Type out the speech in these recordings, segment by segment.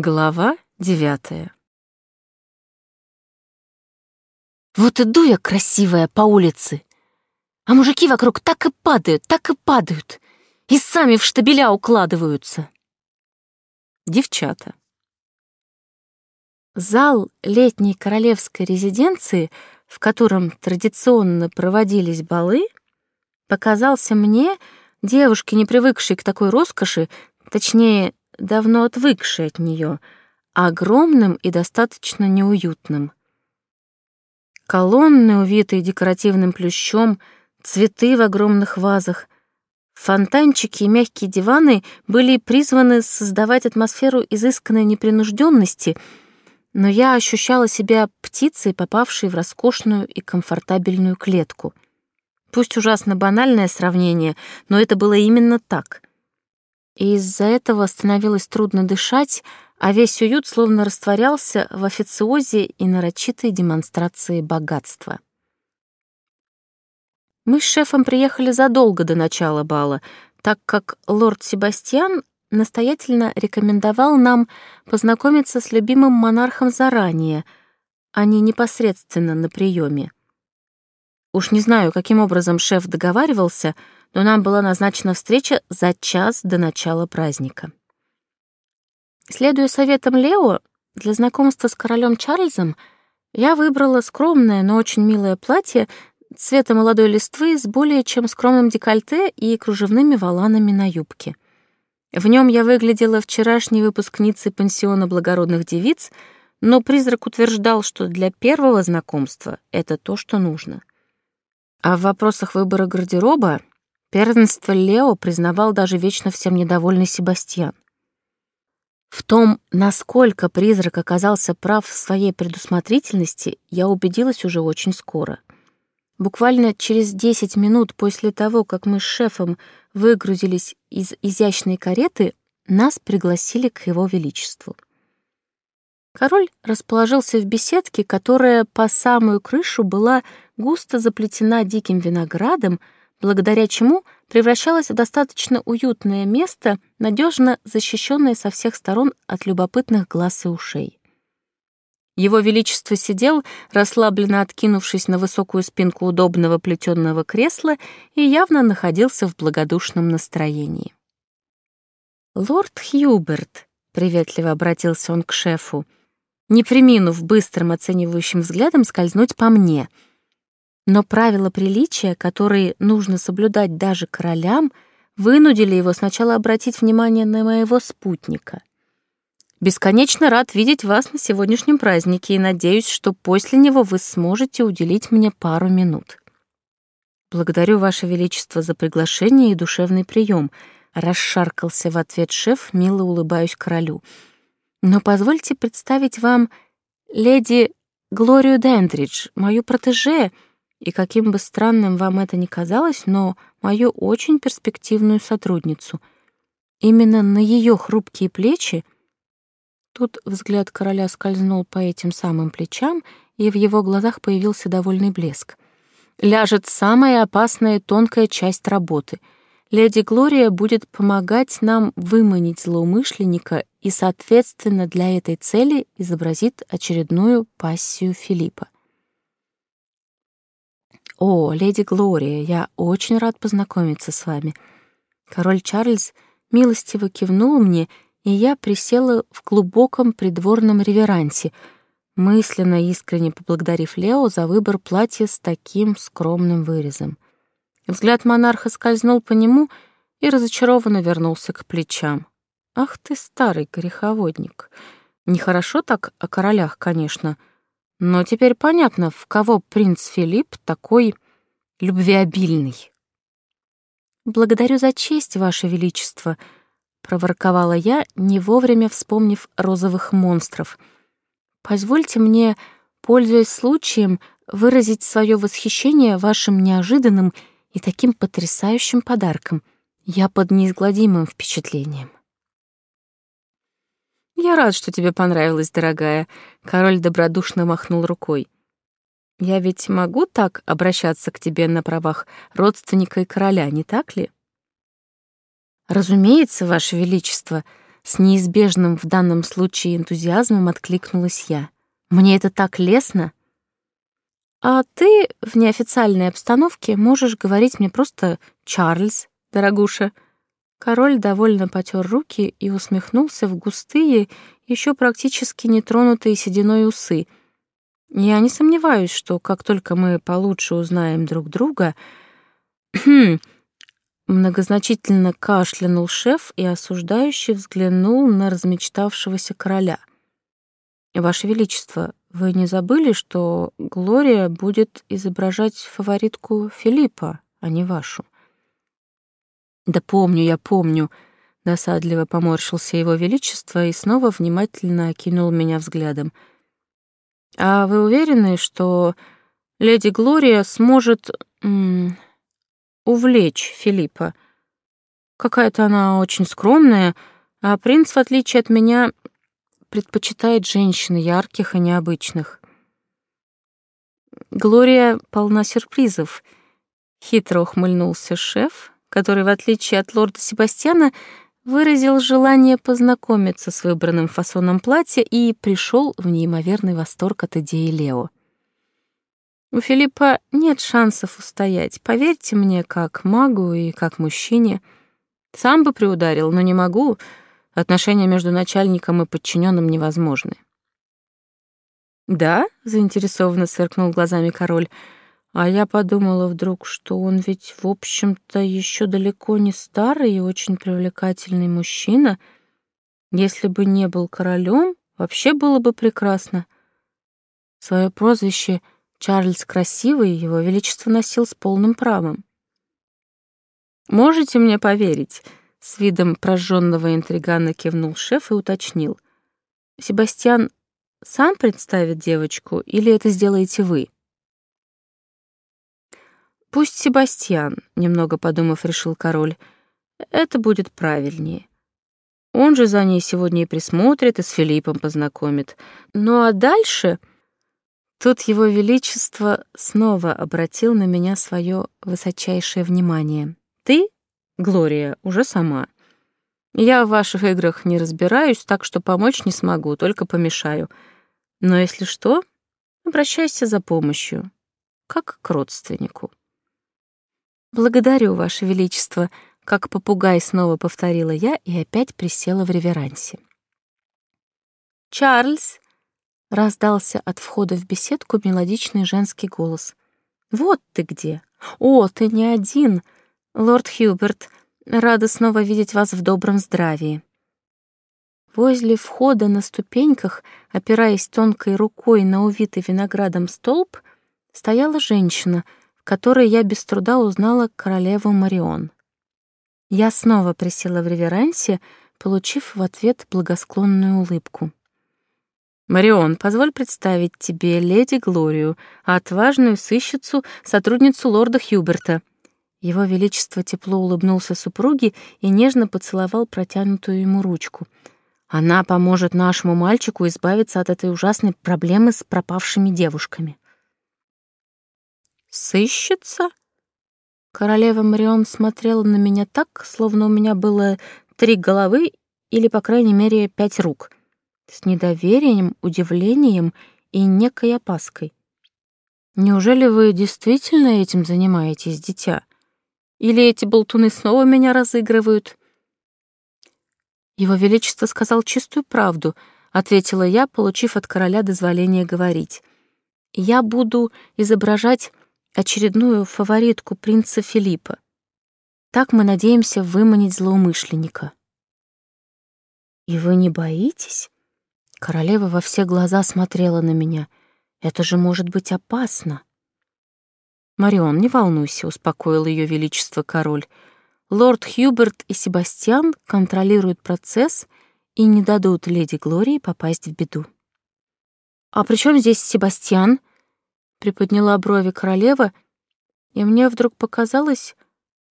Глава девятая Вот иду я красивая по улице, а мужики вокруг так и падают, так и падают, и сами в штабеля укладываются. Девчата. Зал летней королевской резиденции, в котором традиционно проводились балы, показался мне, девушке, не привыкшей к такой роскоши, точнее, давно отвыкшей от нее, огромным и достаточно неуютным. Колонны, увитые декоративным плющом, цветы в огромных вазах, фонтанчики и мягкие диваны были призваны создавать атмосферу изысканной непринужденности, но я ощущала себя птицей, попавшей в роскошную и комфортабельную клетку. Пусть ужасно банальное сравнение, но это было именно так — и из-за этого становилось трудно дышать, а весь уют словно растворялся в официозе и нарочитой демонстрации богатства. Мы с шефом приехали задолго до начала бала, так как лорд Себастьян настоятельно рекомендовал нам познакомиться с любимым монархом заранее, а не непосредственно на приеме. Уж не знаю, каким образом шеф договаривался — но нам была назначена встреча за час до начала праздника. Следуя советам Лео, для знакомства с королем Чарльзом я выбрала скромное, но очень милое платье цвета молодой листвы с более чем скромным декольте и кружевными воланами на юбке. В нем я выглядела вчерашней выпускницей пансиона благородных девиц, но призрак утверждал, что для первого знакомства это то, что нужно. А в вопросах выбора гардероба Первенство Лео признавал даже вечно всем недовольный Себастьян. В том, насколько призрак оказался прав в своей предусмотрительности, я убедилась уже очень скоро. Буквально через 10 минут после того, как мы с шефом выгрузились из изящной кареты, нас пригласили к его величеству. Король расположился в беседке, которая по самую крышу была густо заплетена диким виноградом, благодаря чему превращалось в достаточно уютное место, надежно защищенное со всех сторон от любопытных глаз и ушей. Его Величество сидел, расслабленно откинувшись на высокую спинку удобного плетённого кресла и явно находился в благодушном настроении. «Лорд Хьюберт», — приветливо обратился он к шефу, не приминув быстрым оценивающим взглядом скользнуть по мне — но правила приличия, которые нужно соблюдать даже королям, вынудили его сначала обратить внимание на моего спутника. Бесконечно рад видеть вас на сегодняшнем празднике и надеюсь, что после него вы сможете уделить мне пару минут. Благодарю, Ваше Величество, за приглашение и душевный прием. Расшаркался в ответ шеф, мило улыбаюсь королю. Но позвольте представить вам леди Глорию Дендридж, мою протеже, и каким бы странным вам это ни казалось, но мою очень перспективную сотрудницу. Именно на ее хрупкие плечи Тут взгляд короля скользнул по этим самым плечам, и в его глазах появился довольный блеск. Ляжет самая опасная и тонкая часть работы. Леди Глория будет помогать нам выманить злоумышленника и, соответственно, для этой цели изобразит очередную пассию Филиппа. «О, леди Глория, я очень рад познакомиться с вами». Король Чарльз милостиво кивнул мне, и я присела в глубоком придворном реверансе, мысленно искренне поблагодарив Лео за выбор платья с таким скромным вырезом. Взгляд монарха скользнул по нему и разочарованно вернулся к плечам. «Ах ты, старый греховодник! Нехорошо так о королях, конечно, — но теперь понятно, в кого принц Филипп такой любвеобильный. «Благодарю за честь, Ваше Величество», — проворковала я, не вовремя вспомнив розовых монстров. «Позвольте мне, пользуясь случаем, выразить свое восхищение вашим неожиданным и таким потрясающим подарком. Я под неизгладимым впечатлением». «Я рад, что тебе понравилось, дорогая», — король добродушно махнул рукой. «Я ведь могу так обращаться к тебе на правах родственника и короля, не так ли?» «Разумеется, Ваше Величество», — С неизбежным в данном случае энтузиазмом откликнулась я. «Мне это так лестно!» «А ты в неофициальной обстановке можешь говорить мне просто «Чарльз», дорогуша». Король довольно потер руки и усмехнулся в густые, еще практически нетронутые сединой усы. «Я не сомневаюсь, что как только мы получше узнаем друг друга...» Многозначительно кашлянул шеф и осуждающе взглянул на размечтавшегося короля. «Ваше Величество, вы не забыли, что Глория будет изображать фаворитку Филиппа, а не вашу?» «Да помню, я помню», — досадливо поморщился его величество и снова внимательно окинул меня взглядом. «А вы уверены, что леди Глория сможет увлечь Филиппа? Какая-то она очень скромная, а принц, в отличие от меня, предпочитает женщин ярких и необычных. Глория полна сюрпризов. Хитро ухмыльнулся шеф, который, в отличие от лорда Себастьяна, выразил желание познакомиться с выбранным фасоном платья и пришел в неимоверный восторг от идеи Лео. У Филиппа нет шансов устоять, поверьте мне, как магу и как мужчине. Сам бы приударил, но не могу. Отношения между начальником и подчиненным невозможны. «Да?» — заинтересованно сверкнул глазами король — а я подумала вдруг, что он ведь, в общем-то, еще далеко не старый и очень привлекательный мужчина. Если бы не был королем, вообще было бы прекрасно. Свое прозвище Чарльз Красивый его величество носил с полным правом. «Можете мне поверить?» — с видом прожженного интригана кивнул шеф и уточнил. «Себастьян сам представит девочку или это сделаете вы?» Пусть Себастьян, немного подумав, решил король. Это будет правильнее. Он же за ней сегодня и присмотрит, и с Филиппом познакомит. Ну а дальше... Тут его величество снова обратил на меня свое высочайшее внимание. Ты, Глория, уже сама. Я в ваших играх не разбираюсь, так что помочь не смогу, только помешаю. Но если что, обращайся за помощью, как к родственнику. «Благодарю, Ваше Величество», — как попугай снова повторила я и опять присела в реверансе. «Чарльз!» — раздался от входа в беседку мелодичный женский голос. «Вот ты где! О, ты не один! Лорд Хьюберт, рада снова видеть вас в добром здравии!» Возле входа на ступеньках, опираясь тонкой рукой на увитый виноградом столб, стояла женщина — которой я без труда узнала королеву Марион. Я снова присела в реверансе, получив в ответ благосклонную улыбку. «Марион, позволь представить тебе леди Глорию, отважную сыщицу, сотрудницу лорда Хьюберта». Его Величество тепло улыбнулся супруге и нежно поцеловал протянутую ему ручку. «Она поможет нашему мальчику избавиться от этой ужасной проблемы с пропавшими девушками». Сыщется? Королева Марион смотрела на меня так, словно у меня было три головы или, по крайней мере, пять рук, с недоверием, удивлением и некой опаской. «Неужели вы действительно этим занимаетесь, дитя? Или эти болтуны снова меня разыгрывают?» «Его Величество сказал чистую правду», — ответила я, получив от короля дозволение говорить. «Я буду изображать очередную фаворитку принца Филиппа. Так мы надеемся выманить злоумышленника. «И вы не боитесь?» Королева во все глаза смотрела на меня. «Это же может быть опасно». «Марион, не волнуйся», — успокоил ее величество король. «Лорд Хьюберт и Себастьян контролируют процесс и не дадут леди Глории попасть в беду». «А при чем здесь Себастьян?» Приподняла брови королева, и мне вдруг показалось,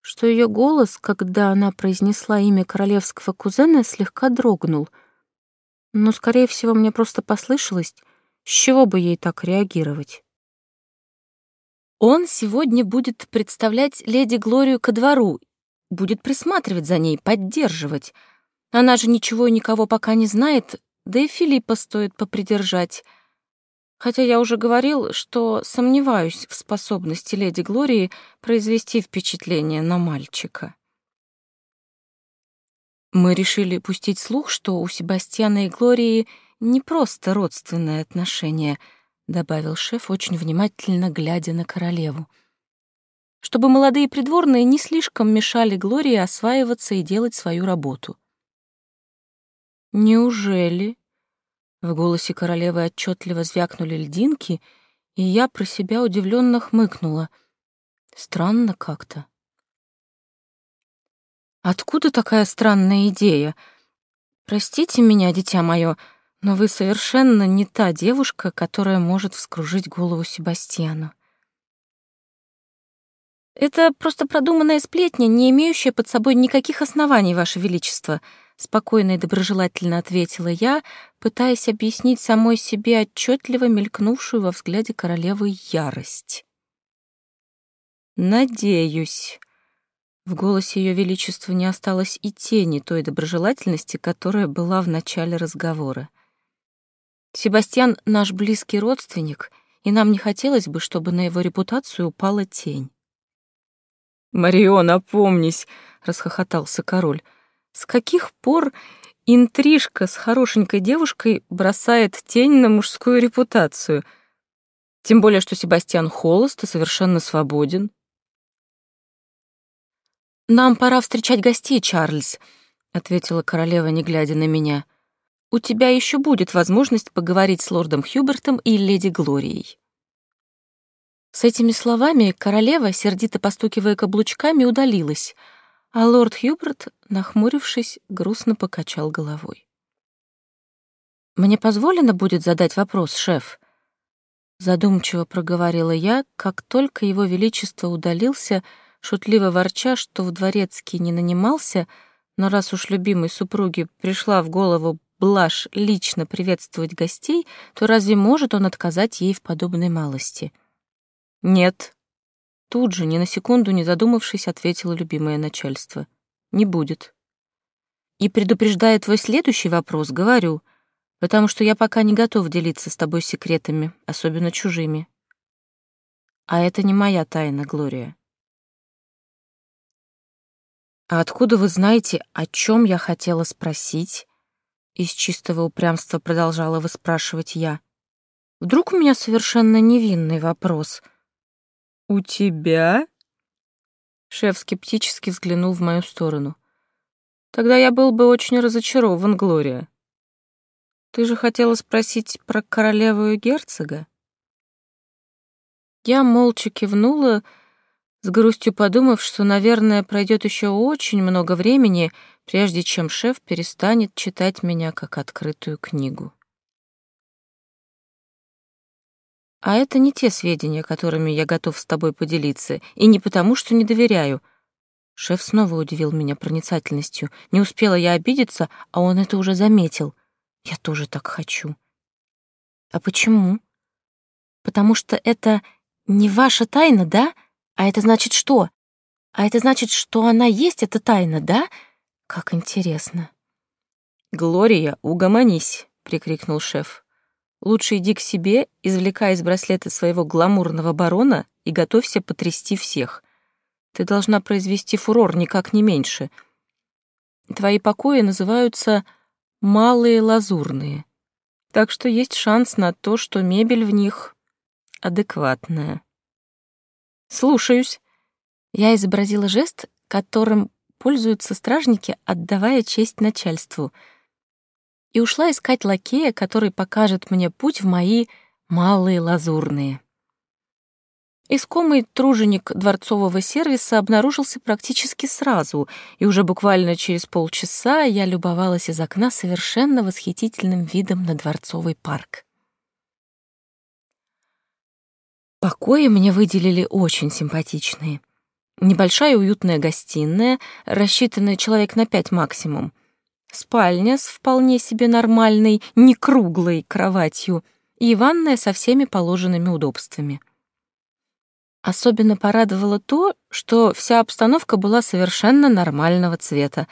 что ее голос, когда она произнесла имя королевского кузена, слегка дрогнул. Но, скорее всего, мне просто послышалось, с чего бы ей так реагировать. Он сегодня будет представлять леди Глорию ко двору, будет присматривать за ней, поддерживать. Она же ничего и никого пока не знает, да и Филиппа стоит попридержать. Хотя я уже говорил, что сомневаюсь в способности леди Глории произвести впечатление на мальчика. Мы решили пустить слух, что у Себастьяна и Глории не просто родственные отношения, добавил шеф, очень внимательно глядя на королеву. Чтобы молодые придворные не слишком мешали Глории осваиваться и делать свою работу. Неужели? В голосе королевы отчетливо звякнули льдинки, и я про себя удивленно хмыкнула. Странно как-то. Откуда такая странная идея? Простите меня, дитя мое, но вы совершенно не та девушка, которая может вскружить голову Себастьяну. Это просто продуманная сплетня, не имеющая под собой никаких оснований, Ваше Величество —— спокойно и доброжелательно ответила я, пытаясь объяснить самой себе отчетливо мелькнувшую во взгляде королевы ярость. «Надеюсь». В голосе Ее Величества не осталось и тени той доброжелательности, которая была в начале разговора. «Себастьян — наш близкий родственник, и нам не хотелось бы, чтобы на его репутацию упала тень». «Марион, опомнись!» — расхохотался король — с каких пор интрижка с хорошенькой девушкой бросает тень на мужскую репутацию? Тем более, что Себастьян холост и совершенно свободен. «Нам пора встречать гостей, Чарльз», — ответила королева, не глядя на меня. «У тебя еще будет возможность поговорить с лордом Хьюбертом и леди Глорией». С этими словами королева, сердито постукивая каблучками, удалилась — а лорд Хьюберт, нахмурившись, грустно покачал головой. «Мне позволено будет задать вопрос, шеф?» Задумчиво проговорила я, как только его величество удалился, шутливо ворча, что в дворецкий не нанимался, но раз уж любимой супруге пришла в голову блажь лично приветствовать гостей, то разве может он отказать ей в подобной малости? «Нет», Тут же, ни на секунду не задумавшись, ответило любимое начальство. «Не будет». И предупреждая твой следующий вопрос, говорю, потому что я пока не готов делиться с тобой секретами, особенно чужими. А это не моя тайна, Глория. А откуда вы знаете, о чем я хотела спросить? Из чистого упрямства продолжала выспрашивать я. Вдруг у меня совершенно невинный вопрос — «У тебя?» Шеф скептически взглянул в мою сторону. «Тогда я был бы очень разочарован, Глория. Ты же хотела спросить про королеву и герцога?» Я молча кивнула, с грустью подумав, что, наверное, пройдет еще очень много времени, прежде чем шеф перестанет читать меня как открытую книгу. А это не те сведения, которыми я готов с тобой поделиться, и не потому, что не доверяю. Шеф снова удивил меня проницательностью. Не успела я обидеться, а он это уже заметил. Я тоже так хочу. А почему? Потому что это не ваша тайна, да? А это значит что? А это значит, что она есть, эта тайна, да? Как интересно. «Глория, угомонись!» — прикрикнул шеф. Лучше иди к себе, извлекай из браслета своего гламурного барона и готовься потрясти всех. Ты должна произвести фурор никак не меньше. Твои покои называются «малые лазурные», так что есть шанс на то, что мебель в них адекватная. «Слушаюсь». Я изобразила жест, которым пользуются стражники, отдавая честь начальству — и ушла искать лакея, который покажет мне путь в мои малые лазурные. Искомый труженик дворцового сервиса обнаружился практически сразу, и уже буквально через полчаса я любовалась из окна совершенно восхитительным видом на дворцовый парк. Покои мне выделили очень симпатичные. Небольшая уютная гостиная, рассчитанная человек на пять максимум — спальня с вполне себе нормальной, не круглой кроватью и ванная со всеми положенными удобствами. Особенно порадовало то, что вся обстановка была совершенно нормального цвета.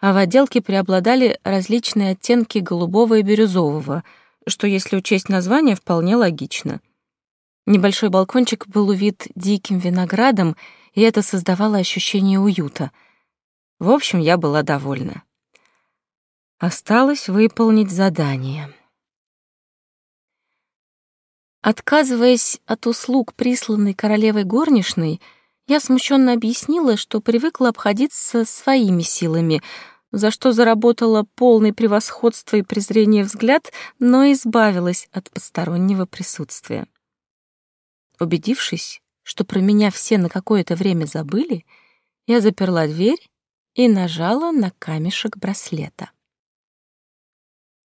а в отделке преобладали различные оттенки голубого и бирюзового, что, если учесть название, вполне логично. Небольшой балкончик был увит диким виноградом, и это создавало ощущение уюта. В общем, я была довольна. Осталось выполнить задание. Отказываясь от услуг, присланной королевой горничной, я смущенно объяснила, что привыкла обходиться своими силами, за что заработала полный превосходство и презрение взгляд, но избавилась от постороннего присутствия. Убедившись, что про меня все на какое-то время забыли, я заперла дверь и нажала на камешек браслета.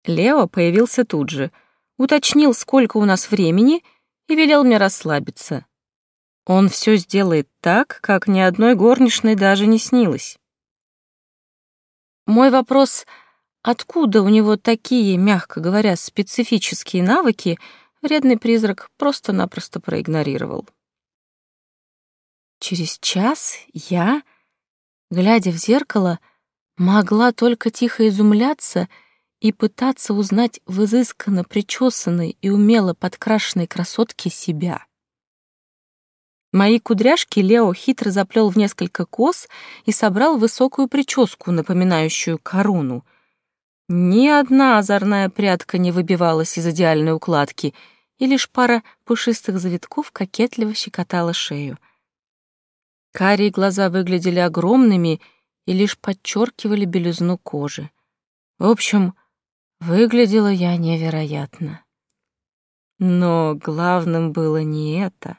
Лео появился тут же — уточнил, сколько у нас времени, и велел мне расслабиться. Он все сделает так, как ни одной горничной даже не снилось. Мой вопрос, откуда у него такие, мягко говоря, специфические навыки, вредный призрак просто-напросто проигнорировал. Через час я, глядя в зеркало, могла только тихо изумляться — и пытаться узнать в изысканно причесанной и умело подкрашенной красотке себя. Мои кудряшки Лео хитро заплел в несколько кос и собрал высокую прическу, напоминающую корону. Ни одна озорная прядка не выбивалась из идеальной укладки, и лишь пара пушистых завитков кокетливо щекотала шею. Карие глаза выглядели огромными и лишь подчеркивали белизну кожи. В общем, Выглядела я невероятно. Но главным было не это.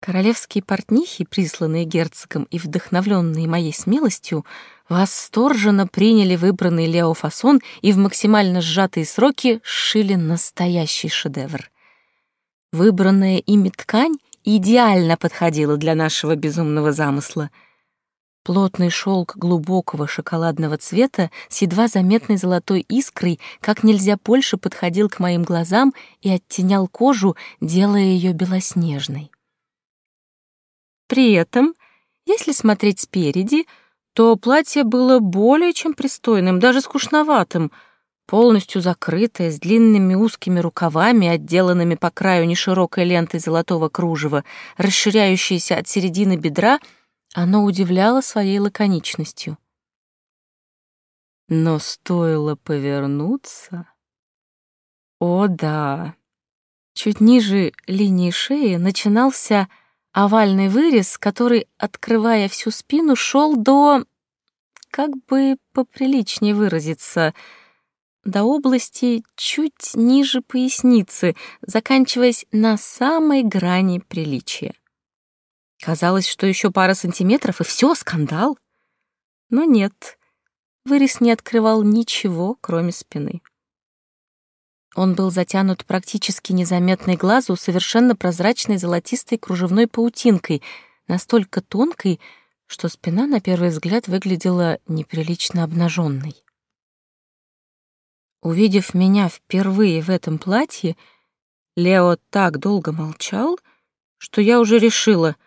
Королевские портнихи, присланные герцогом и вдохновленные моей смелостью, восторженно приняли выбранный Лео фасон и в максимально сжатые сроки сшили настоящий шедевр. Выбранная ими ткань идеально подходила для нашего безумного замысла — Плотный шелк глубокого шоколадного цвета с едва заметной золотой искрой как нельзя больше подходил к моим глазам и оттенял кожу, делая ее белоснежной. При этом, если смотреть спереди, то платье было более чем пристойным, даже скучноватым, полностью закрытое, с длинными узкими рукавами, отделанными по краю неширокой лентой золотого кружева, расширяющейся от середины бедра — оно удивляло своей лаконичностью. Но стоило повернуться... О, да! Чуть ниже линии шеи начинался овальный вырез, который, открывая всю спину, шел до... как бы поприличнее выразиться — до области чуть ниже поясницы, заканчиваясь на самой грани приличия. Казалось, что еще пара сантиметров, и все, скандал. Но нет, вырез не открывал ничего, кроме спины. Он был затянут практически незаметной глазу совершенно прозрачной золотистой кружевной паутинкой, настолько тонкой, что спина на первый взгляд выглядела неприлично обнаженной. Увидев меня впервые в этом платье, Лео так долго молчал, что я уже решила —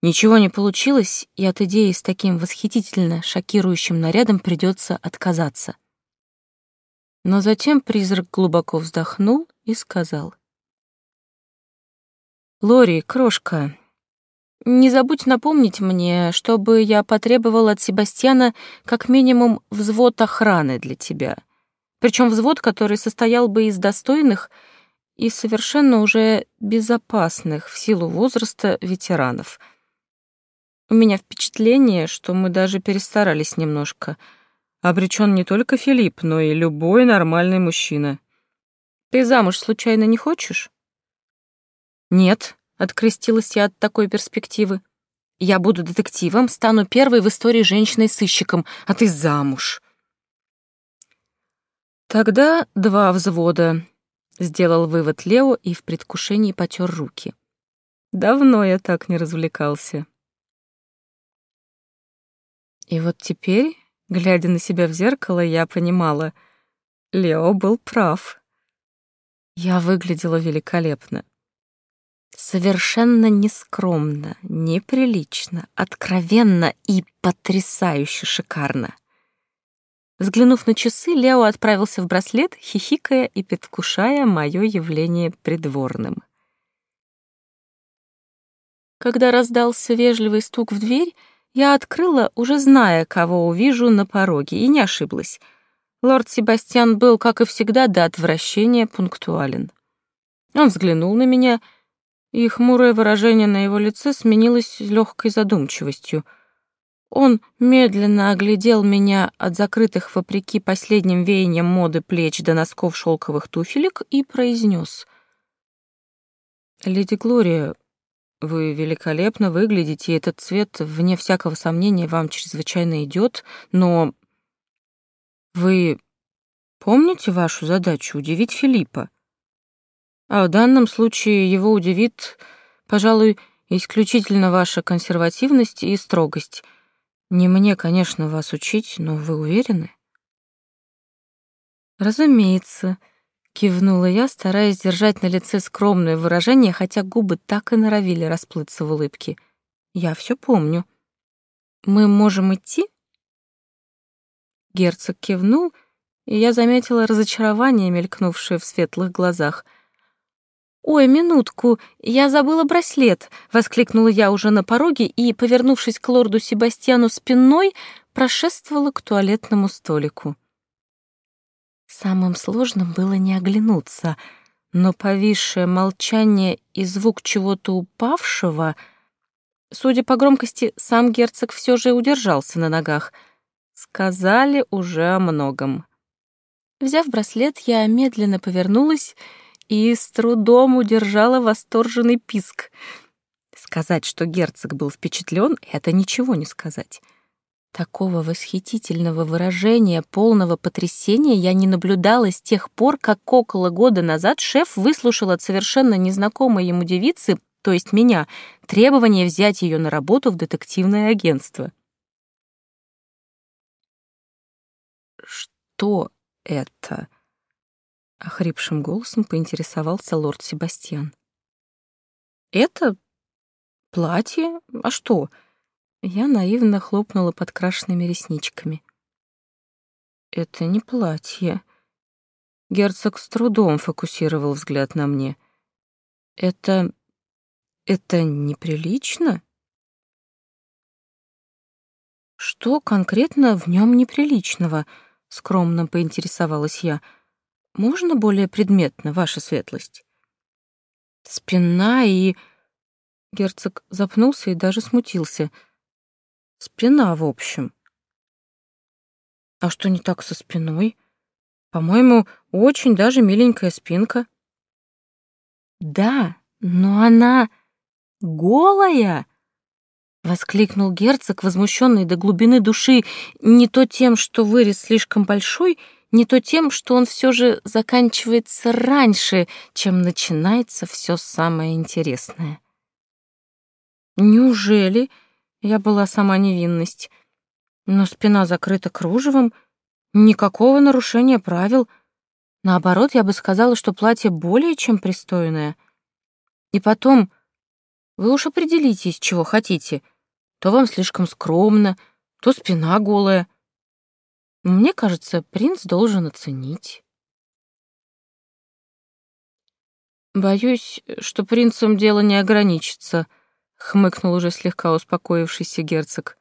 Ничего не получилось, и от идеи с таким восхитительно шокирующим нарядом придется отказаться. Но затем призрак глубоко вздохнул и сказал. «Лори, крошка, не забудь напомнить мне, чтобы я потребовал от Себастьяна как минимум взвод охраны для тебя. Причем взвод, который состоял бы из достойных и совершенно уже безопасных в силу возраста ветеранов — у меня впечатление, что мы даже перестарались немножко. Обречен не только Филипп, но и любой нормальный мужчина. Ты замуж случайно не хочешь? Нет, открестилась я от такой перспективы. Я буду детективом, стану первой в истории женщиной-сыщиком, а ты замуж. Тогда два взвода, сделал вывод Лео и в предвкушении потер руки. Давно я так не развлекался. И вот теперь, глядя на себя в зеркало, я понимала, Лео был прав. Я выглядела великолепно. Совершенно нескромно, неприлично, откровенно и потрясающе шикарно. Взглянув на часы, Лео отправился в браслет, хихикая и предвкушая мое явление придворным. Когда раздался вежливый стук в дверь, я открыла, уже зная, кого увижу на пороге, и не ошиблась. Лорд Себастьян был, как и всегда, до отвращения пунктуален. Он взглянул на меня — и хмурое выражение на его лице сменилось легкой задумчивостью. Он медленно оглядел меня от закрытых вопреки последним веяниям моды плеч до носков шелковых туфелек и произнес: «Леди Глория, вы великолепно выглядите, и этот цвет, вне всякого сомнения, вам чрезвычайно идет, но вы помните вашу задачу — удивить Филиппа?» А в данном случае его удивит, пожалуй, исключительно ваша консервативность и строгость. Не мне, конечно, вас учить, но вы уверены? Разумеется, кивнула я, стараясь держать на лице скромное выражение, хотя губы так и норовили расплыться в улыбке. Я все помню. Мы можем идти? Герцог кивнул, и я заметила разочарование, мелькнувшее в светлых глазах — «Ой, минутку, я забыла браслет!» — воскликнула я уже на пороге и, повернувшись к лорду Себастьяну спиной, прошествовала к туалетному столику. Самым сложным было не оглянуться, но повисшее молчание и звук чего-то упавшего, судя по громкости, сам герцог все же удержался на ногах, сказали уже о многом. Взяв браслет, я медленно повернулась и с трудом удержала восторженный писк. Сказать, что герцог был впечатлен, это ничего не сказать. Такого восхитительного выражения, полного потрясения я не наблюдала с тех пор, как около года назад шеф выслушал от совершенно незнакомой ему девицы, то есть меня, требование взять ее на работу в детективное агентство. «Что это?» — охрипшим голосом поинтересовался лорд Себастьян. «Это платье? А что?» Я наивно хлопнула подкрашенными ресничками. «Это не платье». Герцог с трудом фокусировал взгляд на мне. «Это... это неприлично?» «Что конкретно в нем неприличного?» — скромно поинтересовалась я — можно более предметно, ваша светлость? Спина и... Герцог запнулся и даже смутился. Спина, в общем. А что не так со спиной? По-моему, очень даже миленькая спинка. Да, но она голая, воскликнул герцог, возмущенный до глубины души не то тем, что вырез слишком большой, не то тем, что он все же заканчивается раньше, чем начинается все самое интересное. Неужели я была сама невинность? Но спина закрыта кружевом, никакого нарушения правил. Наоборот, я бы сказала, что платье более чем пристойное. И потом, вы уж определитесь, чего хотите. То вам слишком скромно, то спина голая — мне кажется, принц должен оценить. Боюсь, что принцем дело не ограничится, хмыкнул уже слегка успокоившийся герцог.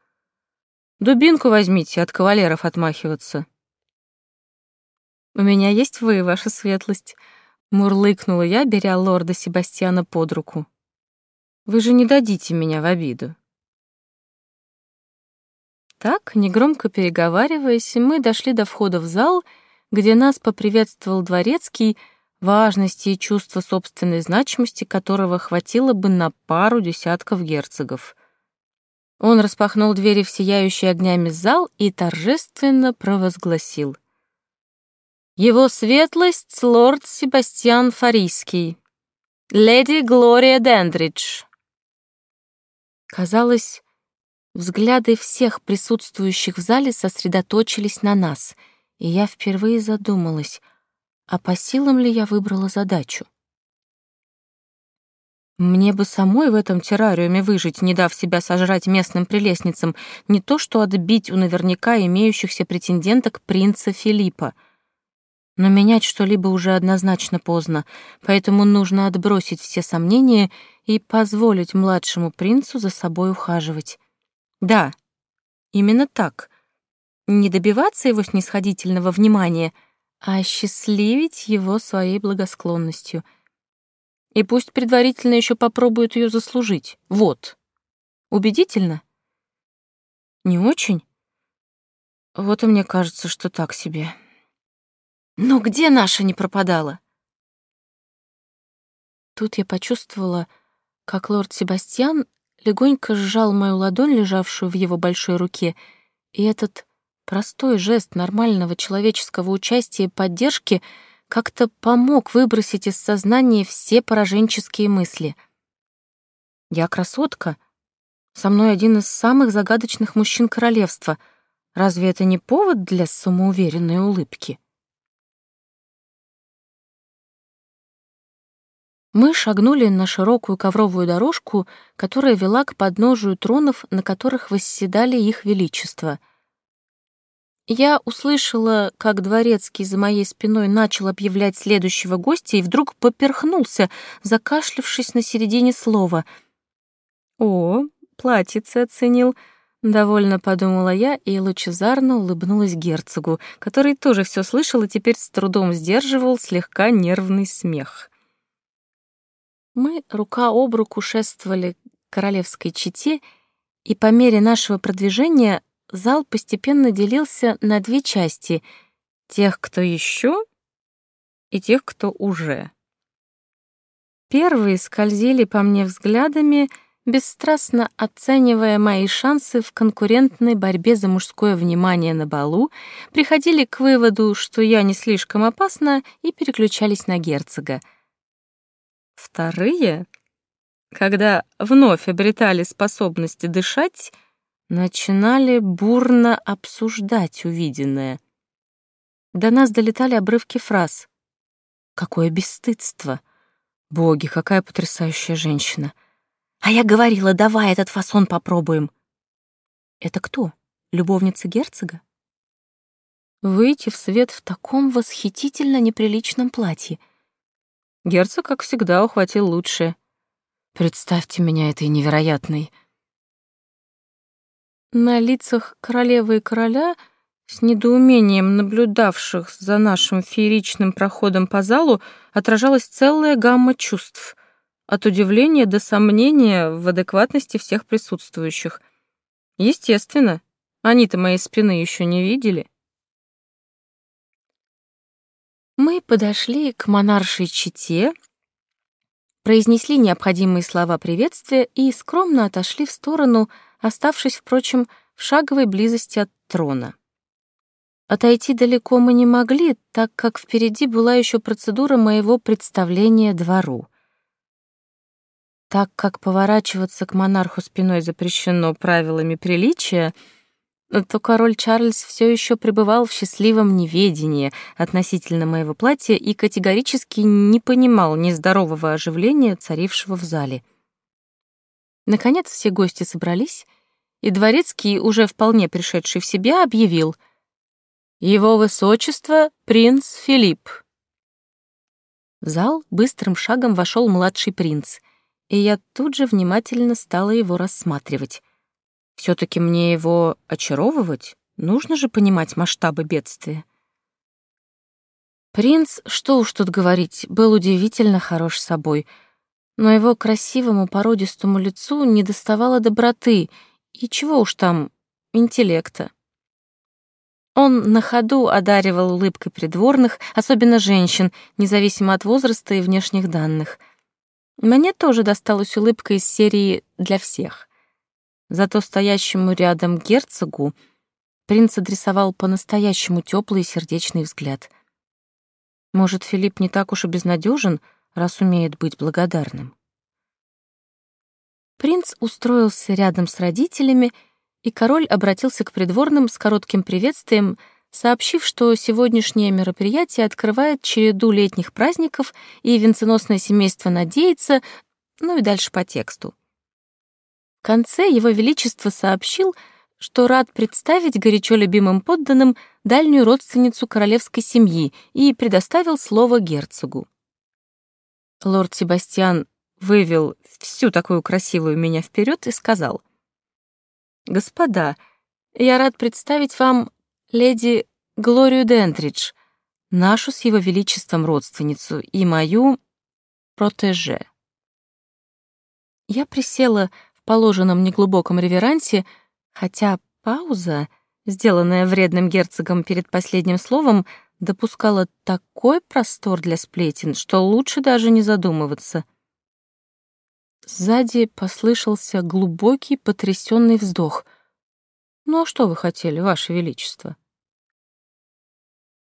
Дубинку возьмите, от кавалеров отмахиваться. У меня есть вы, ваша светлость, мурлыкнула я, беря лорда Себастьяна под руку. Вы же не дадите меня в обиду. Так, негромко переговариваясь, мы дошли до входа в зал, где нас поприветствовал дворецкий, важности и чувства собственной значимости которого хватило бы на пару десятков герцогов. Он распахнул двери в сияющий огнями зал и торжественно провозгласил. «Его светлость — лорд Себастьян Фарийский, леди Глория Дендридж». Казалось, Взгляды всех присутствующих в зале сосредоточились на нас, и я впервые задумалась, а по силам ли я выбрала задачу. Мне бы самой в этом террариуме выжить, не дав себя сожрать местным прелестницам, не то что отбить у наверняка имеющихся претенденток принца Филиппа. Но менять что-либо уже однозначно поздно, поэтому нужно отбросить все сомнения и позволить младшему принцу за собой ухаживать. Да, именно так. Не добиваться его снисходительного внимания, а счастливить его своей благосклонностью — и пусть предварительно еще попробует ее заслужить. Вот. Убедительно? Не очень? Вот и мне кажется, что так себе. Но где наша не пропадала? Тут я почувствовала, как лорд Себастьян легонько сжал мою ладонь, лежавшую в его большой руке, и этот простой жест нормального человеческого участия и поддержки — как-то помог выбросить из сознания все пораженческие мысли. Я красотка. Со мной один из самых загадочных мужчин королевства. Разве это не повод для самоуверенной улыбки? Мы шагнули на широкую ковровую дорожку, которая вела к подножию тронов, на которых восседали их величество — я услышала, как дворецкий за моей спиной начал объявлять следующего гостя и вдруг поперхнулся, закашлявшись на середине слова. «О, платьице оценил», — довольно подумала я и лучезарно улыбнулась герцогу, который тоже все слышал и теперь с трудом сдерживал слегка нервный смех. Мы рука об руку шествовали к королевской чете, и по мере нашего продвижения зал постепенно делился на две части — тех, кто еще, и тех, кто уже. Первые скользили по мне взглядами, бесстрастно оценивая мои шансы в конкурентной борьбе за мужское внимание на балу, приходили к выводу, что я не слишком опасна, и переключались на герцога. Вторые, когда вновь обретали способность дышать, начинали бурно обсуждать увиденное. До нас долетали обрывки фраз. «Какое бесстыдство! Боги, какая потрясающая женщина! А я говорила, давай этот фасон попробуем!» «Это кто? Любовница герцога?» Выйти в свет в таком восхитительно неприличном платье. Герцог, как всегда, ухватил лучшее. Представьте меня этой невероятной на лицах королевы и короля, с недоумением наблюдавших за нашим фееричным проходом по залу, отражалась целая гамма чувств, от удивления до сомнения в адекватности всех присутствующих. Естественно, они-то моей спины еще не видели. Мы подошли к монаршей чете, произнесли необходимые слова приветствия и скромно отошли в сторону, оставшись, впрочем, в шаговой близости от трона. Отойти далеко мы не могли, так как впереди была еще процедура моего представления двору. Так как поворачиваться к монарху спиной запрещено правилами приличия, то король Чарльз все еще пребывал в счастливом неведении относительно моего платья и категорически не понимал нездорового оживления, царившего в зале. Наконец все гости собрались, и дворецкий, уже вполне пришедший в себя, объявил «Его высочество — принц Филипп». В зал быстрым шагом вошел младший принц, и я тут же внимательно стала его рассматривать. все таки мне его очаровывать, нужно же понимать масштабы бедствия. Принц, что уж тут говорить, был удивительно хорош собой — но его красивому породистому лицу не доставало доброты и чего уж там, интеллекта. Он на ходу одаривал улыбкой придворных, особенно женщин, независимо от возраста и внешних данных. Мне тоже досталась улыбка из серии «Для всех». Зато стоящему рядом герцогу принц адресовал по-настоящему теплый и сердечный взгляд. Может, Филипп не так уж и безнадежен, — раз умеет быть благодарным. Принц устроился рядом с родителями, и король обратился к придворным с коротким приветствием, сообщив, что сегодняшнее мероприятие открывает череду летних праздников, и венценосное семейство надеется, ну и дальше по тексту. В конце Его Величество сообщил, что рад представить горячо любимым подданным дальнюю родственницу королевской семьи и предоставил слово герцогу. Лорд Себастьян вывел всю такую красивую меня вперед и сказал, «Господа, я рад представить вам леди Глорию Дентридж, нашу с его величеством родственницу и мою протеже». Я присела в положенном неглубоком реверансе, хотя пауза, сделанная вредным герцогом перед последним словом, допускала такой простор для сплетен, что лучше даже не задумываться. Сзади послышался глубокий потрясенный вздох. «Ну а что вы хотели, Ваше Величество?»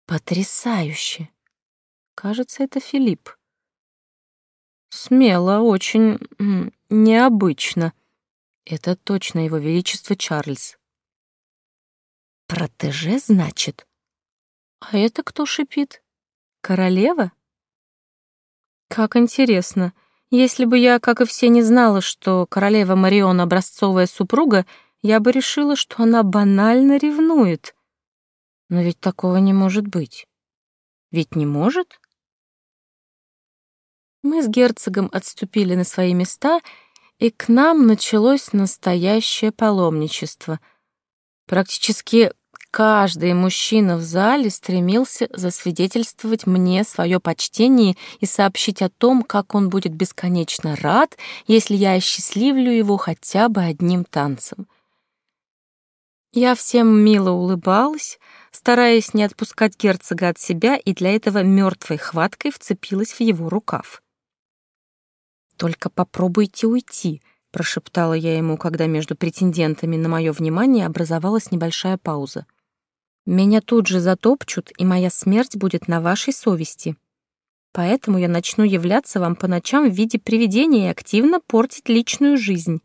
«Потрясающе! Кажется, это Филипп. Смело, очень необычно. Это точно Его Величество Чарльз». «Протеже, значит?» А это кто шипит? Королева? Как интересно. Если бы я, как и все, не знала, что королева Марион образцовая супруга, я бы решила, что она банально ревнует. Но ведь такого не может быть. Ведь не может? Мы с герцогом отступили на свои места, и к нам началось настоящее паломничество. Практически Каждый мужчина в зале стремился засвидетельствовать мне свое почтение и сообщить о том, как он будет бесконечно рад, если я осчастливлю его хотя бы одним танцем. Я всем мило улыбалась, стараясь не отпускать герцога от себя, и для этого мертвой хваткой вцепилась в его рукав. «Только попробуйте уйти», — прошептала я ему, когда между претендентами на мое внимание образовалась небольшая пауза. Меня тут же затопчут, и моя смерть будет на вашей совести. Поэтому я начну являться вам по ночам в виде привидения и активно портить личную жизнь.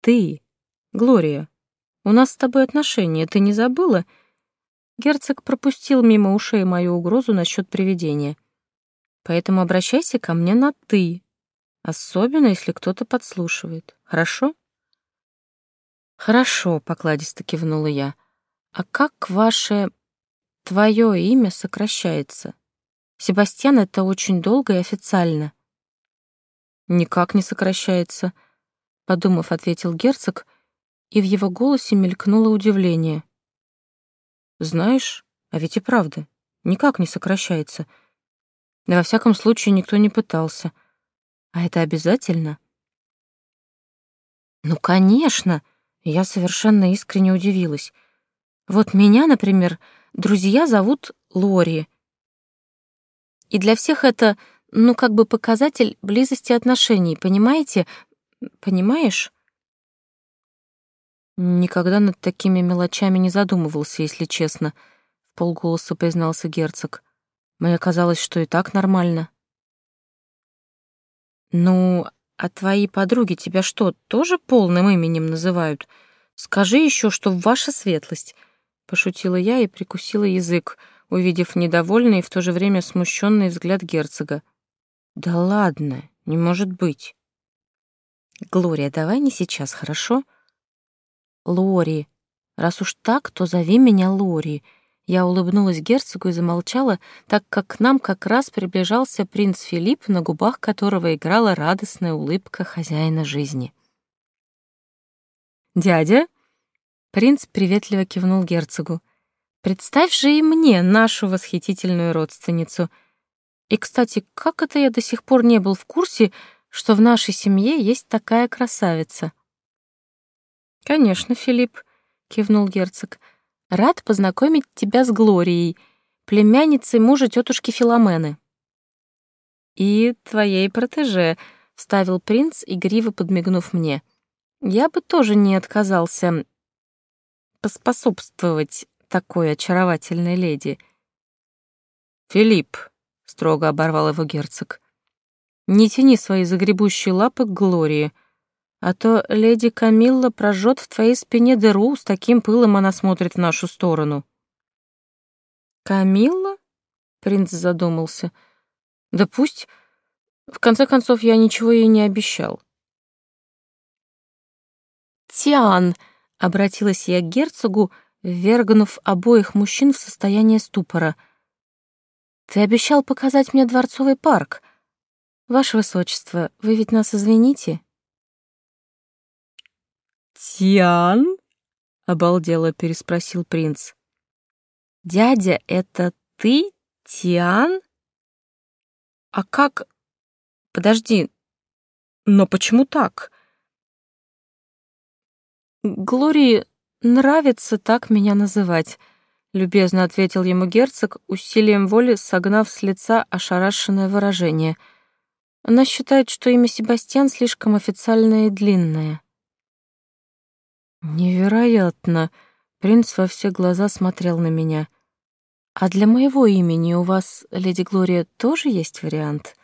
Ты, Глория, у нас с тобой отношения, ты не забыла? Герцог пропустил мимо ушей мою угрозу насчет привидения. Поэтому обращайся ко мне на «ты», особенно если кто-то подслушивает. Хорошо? Хорошо, покладисто кивнула я. А как ваше... твое имя сокращается? Себастьян — это очень долго и официально. Никак не сокращается, — подумав, ответил герцог, и в его голосе мелькнуло удивление. Знаешь, а ведь и правда, никак не сокращается. Да во всяком случае никто не пытался. А это обязательно? Ну, конечно, я совершенно искренне удивилась. Вот меня, например, друзья зовут Лори. И для всех это, ну, как бы показатель близости отношений, понимаете? Понимаешь? Никогда над такими мелочами не задумывался, если честно, — в полголоса признался герцог. Мне казалось, что и так нормально. Ну, а твои подруги тебя что, тоже полным именем называют? Скажи еще, что ваша светлость — Пошутила я и прикусила язык, увидев недовольный и в то же время смущенный взгляд герцога. «Да ладно, не может быть». «Глория, давай не сейчас, хорошо?» «Лори. Раз уж так, то зови меня Лори». Я улыбнулась герцогу и замолчала, так как к нам как раз приближался принц Филипп, на губах которого играла радостная улыбка хозяина жизни. «Дядя?» Принц приветливо кивнул герцогу. «Представь же и мне нашу восхитительную родственницу. И, кстати, как это я до сих пор не был в курсе, что в нашей семье есть такая красавица?» «Конечно, Филипп», — кивнул герцог. «Рад познакомить тебя с Глорией, племянницей мужа тетушки Филомены». «И твоей протеже», — вставил принц, игриво подмигнув мне. «Я бы тоже не отказался, поспособствовать такой очаровательной леди. «Филипп», — строго оборвал его герцог, — «не тяни свои загребущие лапы к Глории, а то леди Камилла прожжет в твоей спине дыру, с таким пылом она смотрит в нашу сторону». «Камилла?» — принц задумался. «Да пусть... В конце концов, я ничего ей не обещал. «Тиан!» — обратилась я к герцогу, ввергнув обоих мужчин в состояние ступора. «Ты обещал показать мне дворцовый парк. Ваше Высочество, вы ведь нас извините?» «Тиан?» — обалдело переспросил принц. «Дядя, это ты, Тиан?» «А как...» «Подожди, но почему так?» «Глории нравится так меня называть», — любезно ответил ему герцог, усилием воли согнав с лица ошарашенное выражение. «Она считает, что имя Себастьян слишком официальное и длинное». «Невероятно!» — принц во все глаза смотрел на меня. «А для моего имени у вас, леди Глория, тоже есть вариант?»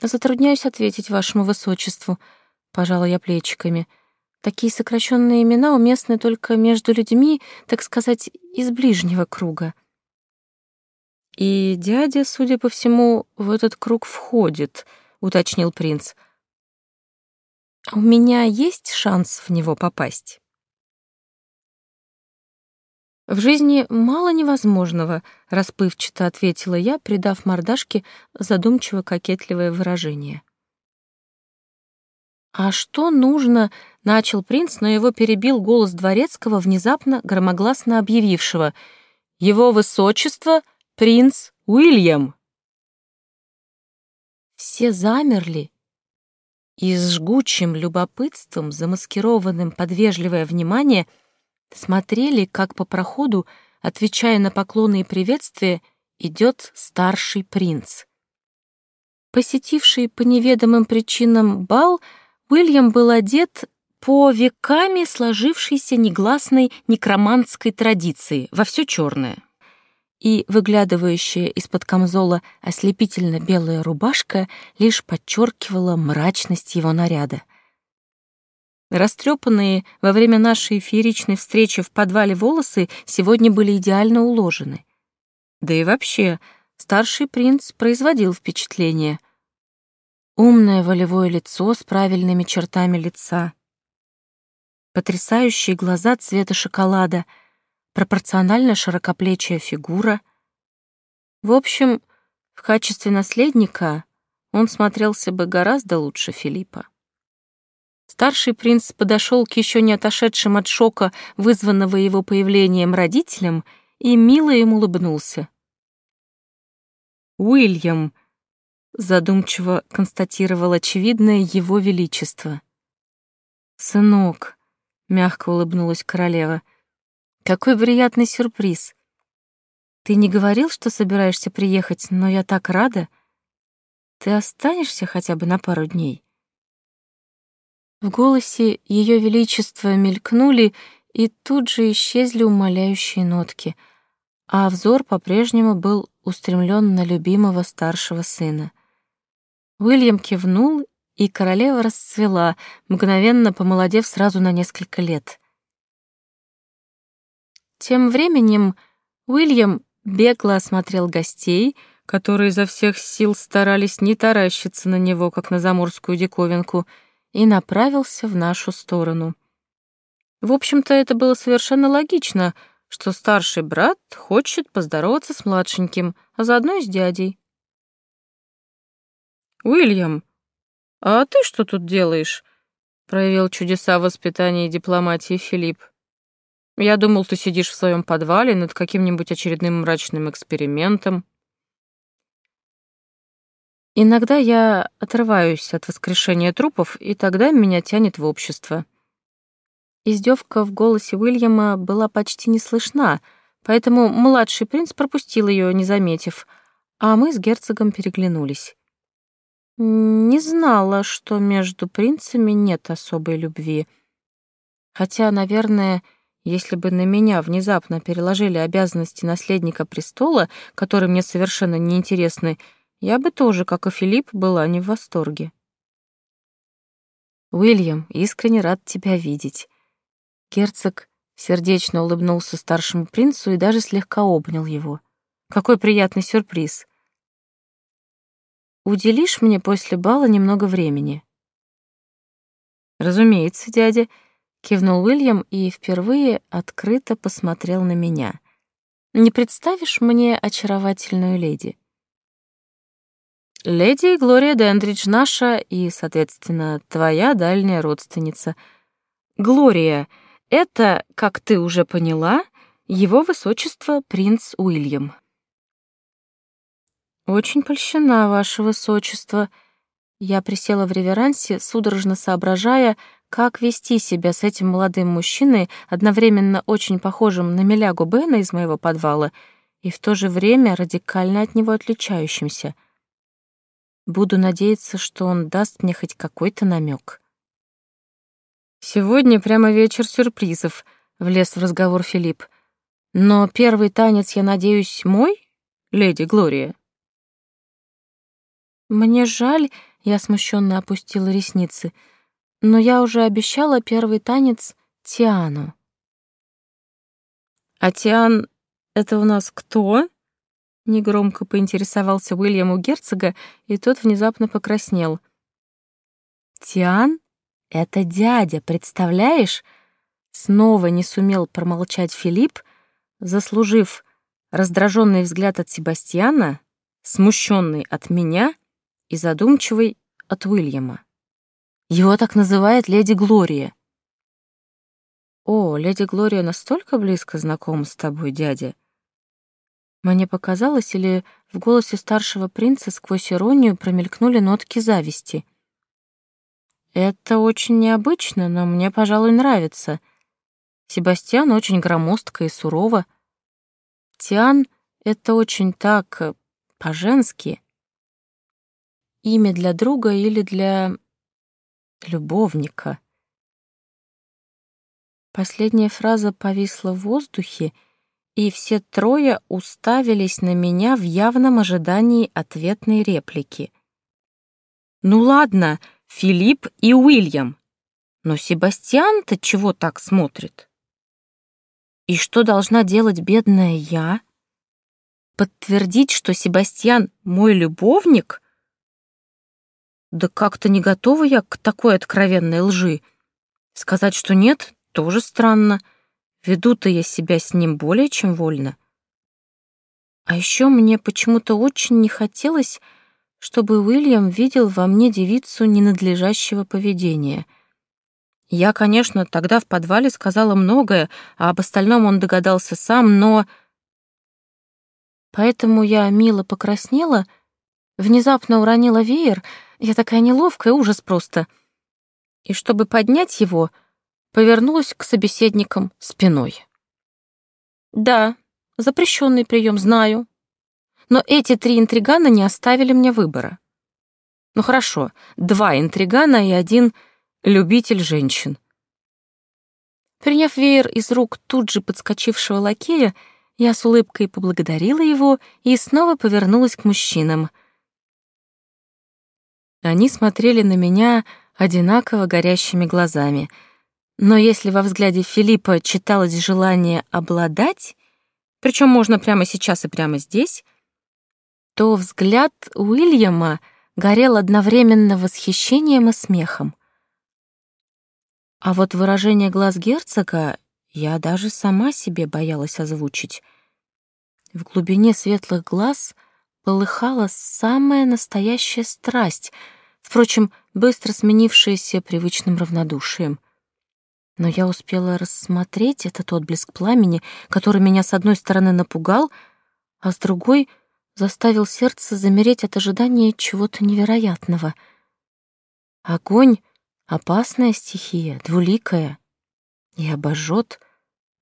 «Затрудняюсь ответить вашему высочеству», — пожала я плечиками. — Такие сокращенные имена уместны только между людьми, так сказать, из ближнего круга. И дядя, судя по всему, в этот круг входит, уточнил принц. «А у меня есть шанс в него попасть? В жизни мало невозможного, расплывчато ответила я, придав мордашке задумчиво кокетливое выражение. «А что нужно?» — начал принц, но его перебил голос дворецкого, внезапно громогласно объявившего. «Его высочество — принц Уильям!» Все замерли и с жгучим любопытством, замаскированным под вежливое внимание, смотрели, как по проходу, отвечая на поклоны и приветствия, идет старший принц. Посетивший по неведомым причинам бал — Уильям был одет по веками сложившейся негласной некромантской традиции во все черное. И выглядывающая из-под камзола ослепительно белая рубашка лишь подчеркивала мрачность его наряда. Растрепанные во время нашей фееричной встречи в подвале волосы сегодня были идеально уложены. Да и вообще, старший принц производил впечатление — Умное волевое лицо с правильными чертами лица. Потрясающие глаза цвета шоколада, пропорционально широкоплечья фигура. В общем, в качестве наследника он смотрелся бы гораздо лучше Филиппа. Старший принц подошел к еще не отошедшим от шока, вызванного его появлением родителям, и мило ему улыбнулся. «Уильям», задумчиво констатировал очевидное его величество. «Сынок», — мягко улыбнулась королева, — «какой приятный сюрприз. Ты не говорил, что собираешься приехать, но я так рада. Ты останешься хотя бы на пару дней?» В голосе Ее Величества мелькнули и тут же исчезли умоляющие нотки, а взор по-прежнему был устремлен на любимого старшего сына. Уильям кивнул, и королева расцвела, мгновенно помолодев сразу на несколько лет. Тем временем Уильям бегло осмотрел гостей, которые изо всех сил старались не таращиться на него, как на заморскую диковинку, и направился в нашу сторону. В общем-то, это было совершенно логично, что старший брат хочет поздороваться с младшеньким, а заодно и с дядей. «Уильям, а ты что тут делаешь?» — проявил чудеса воспитания и дипломатии Филипп. «Я думал, ты сидишь в своем подвале над каким-нибудь очередным мрачным экспериментом». Иногда я отрываюсь от воскрешения трупов, и тогда меня тянет в общество. Издевка в голосе Уильяма была почти не слышна, поэтому младший принц пропустил ее, не заметив, а мы с герцогом переглянулись. Не знала, что между принцами нет особой любви. Хотя, наверное, если бы на меня внезапно переложили обязанности наследника престола, которые мне совершенно неинтересны, я бы тоже, как и Филипп, была не в восторге. «Уильям, искренне рад тебя видеть». Герцог сердечно улыбнулся старшему принцу и даже слегка обнял его. «Какой приятный сюрприз!» Уделишь мне после бала немного времени?» «Разумеется, дядя», — кивнул Уильям и впервые открыто посмотрел на меня. «Не представишь мне очаровательную леди?» «Леди Глория Дендридж наша и, соответственно, твоя дальняя родственница. Глория — это, как ты уже поняла, его высочество принц Уильям». «Очень польщена, ваше высочество». Я присела в реверансе, судорожно соображая, как вести себя с этим молодым мужчиной, одновременно очень похожим на Милягу Бена из моего подвала и в то же время радикально от него отличающимся. Буду надеяться, что он даст мне хоть какой-то намек. «Сегодня прямо вечер сюрпризов», — влез в разговор Филипп. «Но первый танец, я надеюсь, мой, леди Глория?» «Мне жаль», — я смущенно опустила ресницы, «но я уже обещала первый танец Тиану». «А Тиан — это у нас кто?» Негромко поинтересовался Уильям у герцога, и тот внезапно покраснел. «Тиан — это дядя, представляешь?» Снова не сумел промолчать Филипп, заслужив раздраженный взгляд от Себастьяна, смущенный от меня и задумчивый от Уильяма. Его так называет леди Глория. «О, леди Глория настолько близко знакома с тобой, дядя?» Мне показалось, или в голосе старшего принца сквозь иронию промелькнули нотки зависти. «Это очень необычно, но мне, пожалуй, нравится. Себастьян очень громоздко и сурово. Тиан — это очень так... Э, по-женски имя для друга или для любовника. Последняя фраза повисла в воздухе, и все трое уставились на меня в явном ожидании ответной реплики. «Ну ладно, Филипп и Уильям, но Себастьян-то чего так смотрит?» «И что должна делать бедная я? Подтвердить, что Себастьян мой любовник?» Да как-то не готова я к такой откровенной лжи. Сказать, что нет, тоже странно. Веду-то я себя с ним более чем вольно. А еще мне почему-то очень не хотелось, чтобы Уильям видел во мне девицу ненадлежащего поведения. Я, конечно, тогда в подвале сказала многое, а об остальном он догадался сам, но... Поэтому я мило покраснела, внезапно уронила веер — я такая неловкая, ужас просто. И чтобы поднять его, повернулась к собеседникам спиной. Да, запрещенный прием, знаю. Но эти три интригана не оставили мне выбора. Ну хорошо, два интригана и один любитель женщин. Приняв веер из рук тут же подскочившего лакея, я с улыбкой поблагодарила его и снова повернулась к мужчинам — они смотрели на меня одинаково горящими глазами. Но если во взгляде Филиппа читалось желание обладать, причем можно прямо сейчас и прямо здесь, то взгляд Уильяма горел одновременно восхищением и смехом. А вот выражение глаз герцога я даже сама себе боялась озвучить. В глубине светлых глаз — полыхала самая настоящая страсть, впрочем, быстро сменившаяся привычным равнодушием. Но я успела рассмотреть этот отблеск пламени, который меня с одной стороны напугал, а с другой заставил сердце замереть от ожидания чего-то невероятного. Огонь — опасная стихия, двуликая, и обожжет,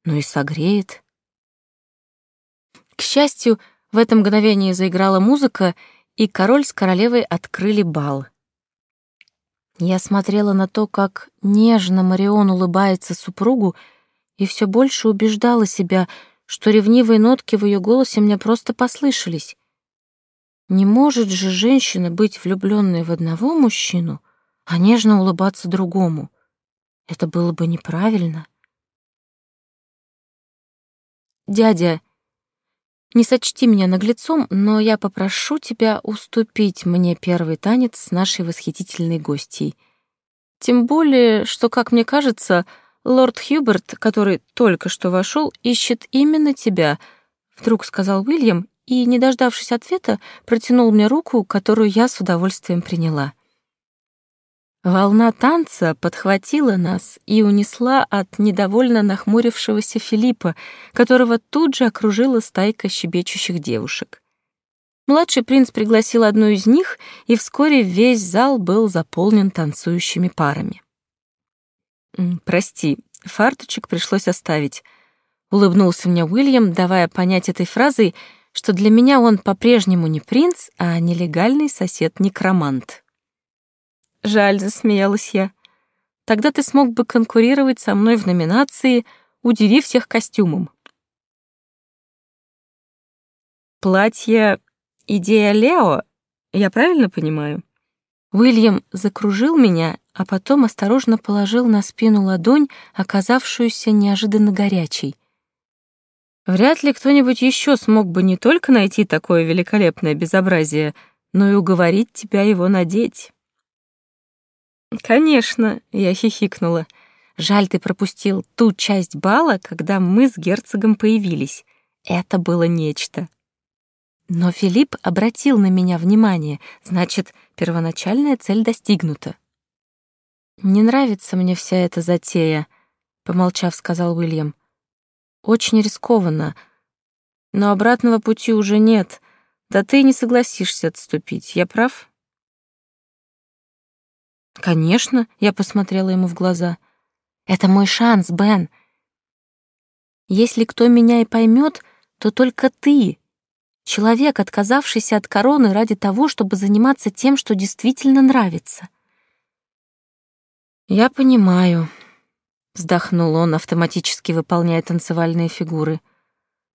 но и согреет. К счастью, в это мгновение заиграла музыка, и король с королевой открыли бал. Я смотрела на то, как нежно Марион улыбается супругу, и все больше убеждала себя, что ревнивые нотки в ее голосе мне просто послышались. Не может же женщина быть влюбленной в одного мужчину, а нежно улыбаться другому. Это было бы неправильно. «Дядя, Не сочти меня наглецом, но я попрошу тебя уступить мне первый танец с нашей восхитительной гостьей. Тем более, что, как мне кажется, лорд Хьюберт, который только что вошел, ищет именно тебя, вдруг сказал Уильям и, не дождавшись ответа, протянул мне руку, которую я с удовольствием приняла. Волна танца подхватила нас и унесла от недовольно нахмурившегося Филиппа, которого тут же окружила стайка щебечущих девушек. Младший принц пригласил одну из них, и вскоре весь зал был заполнен танцующими парами. «Прости, фарточек пришлось оставить», — улыбнулся мне Уильям, давая понять этой фразой, что для меня он по-прежнему не принц, а нелегальный сосед-некромант. Жаль, засмеялась я. Тогда ты смог бы конкурировать со мной в номинации, удивив всех костюмом. Платье — идея Лео, я правильно понимаю? Уильям закружил меня, а потом осторожно положил на спину ладонь, оказавшуюся неожиданно горячей. Вряд ли кто-нибудь еще смог бы не только найти такое великолепное безобразие, но и уговорить тебя его надеть. «Конечно», — я хихикнула. «Жаль, ты пропустил ту часть бала, когда мы с герцогом появились. Это было нечто». Но Филипп обратил на меня внимание, значит, первоначальная цель достигнута. «Не нравится мне вся эта затея», — помолчав, сказал Уильям. «Очень рискованно, но обратного пути уже нет. Да ты не согласишься отступить, я прав?» «Конечно», — я посмотрела ему в глаза. «Это мой шанс, Бен. Если кто меня и поймет, то только ты. Человек, отказавшийся от короны ради того, чтобы заниматься тем, что действительно нравится». «Я понимаю», — вздохнул он, автоматически выполняя танцевальные фигуры.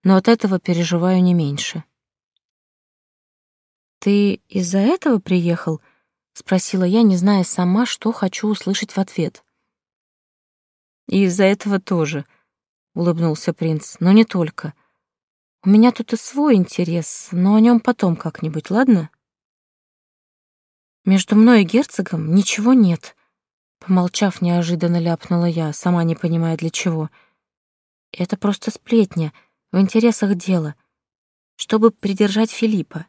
«Но от этого переживаю не меньше». «Ты из-за этого приехал?» — спросила я, не зная сама, что хочу услышать в ответ. «И из-за этого тоже», — улыбнулся принц, — «но не только. У меня тут и свой интерес, но о нем потом как-нибудь, ладно?» «Между мной и герцогом ничего нет», — помолчав, неожиданно ляпнула я, сама не понимая для чего. «Это просто сплетня, в интересах дела, чтобы придержать Филиппа».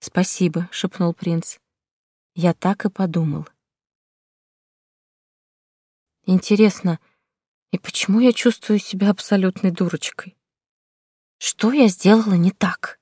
«Спасибо», — шепнул принц. «Я так и подумал». «Интересно, и почему я чувствую себя абсолютной дурочкой? Что я сделала не так?»